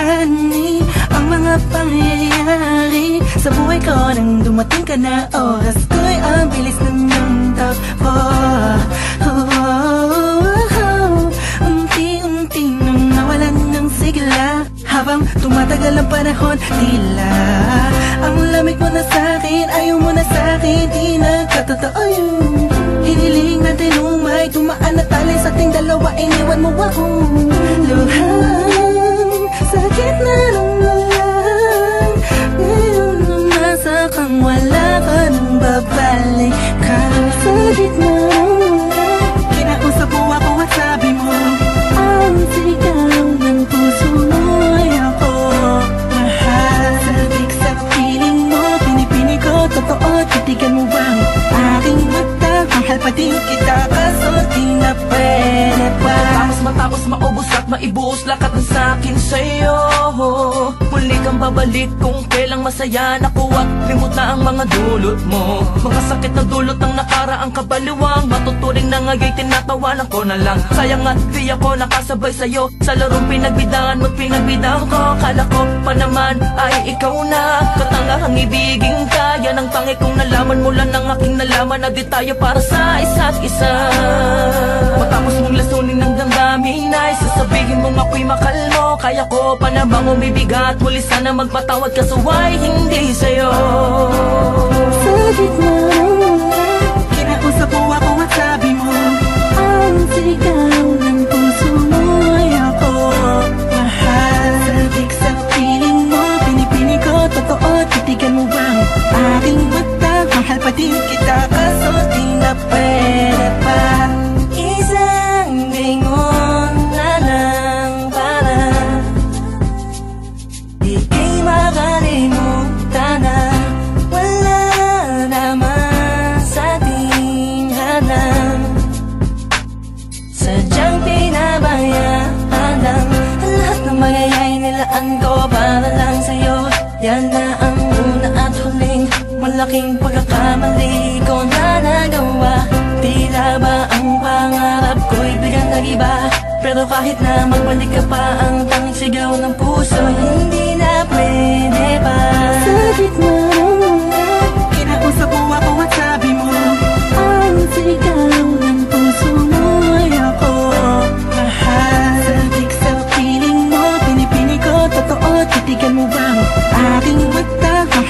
alalahanin Ang mga pangyayari. Sa buhay ko nang dumating ka na Oras ko'y ang bilis ng iyong takbo oh, oh, oh, Unti-unti nang nawalan ng sigla. Habang tumatagal ang panahon Tila Ang lamig mo na sa'kin Ayaw mo na sa'kin Di nagkatotoo yun. Hiniling natin umay Tumaan na tali sa ating dalawa Iniwan mo ako. Luha Sakit na nung walang Ngayon nung nasa kang wala ka nang babalik ka Sa gitna ng ulan Kinausap mo ako mo Ang sigaw ng puso mo ay ako Mahal Sabik sa piling mo ko totoo Titigan mo bang aking mata Mahal pa din kita maibuos lakat ng sakin sa'yo. Muli kang babalik kung kailang masaya Naku at limot na ang mga dulot mo. Mga sakit na dulot ng nakaraang kabaliwang. Matuturing na ngaya'y tinatawanan ko na lang. Sayang at di ako nakasabay sa'yo. Sa larong pinagbidahan mo't pinagbidahan ko. Kala ko pa naman ay ikaw na. Katangahang ibiging kaya ng tangi kong nalaman. Mula ng aking nalaman Na di tayo para sa isa't isa. Matapos mong lasunin ng ako'y makalmo. Kaya ko pa namang umibigat. Muli sana magpatawad kaso ay hindi sa'yo. Sa gitna Kinausap mo ako at sabi mo Ang sigaw ng puso mo ay ako Mahal. Sabik sa piling mo Pinipini ko totoo. Titigan mo bang aking mata? Mahal pa din kita Kaso di na pwede pa nilaan ko para lang sa'yo. Yan na ang una at huling Malaking pagkakamali ko na nagawa. Tila ba ang pangarap ko'y biglang nag-iba Pero kahit na magbalik ka pa Ang tanging sigaw ng puso Hindi na pwede pa. Sa gitna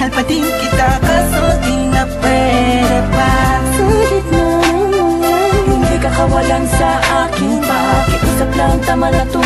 mata Mahal pa din kita Kaso di na pwede pa. Ng ulan Hindi ka kawalan sa akin Pakiusap lang tama na ka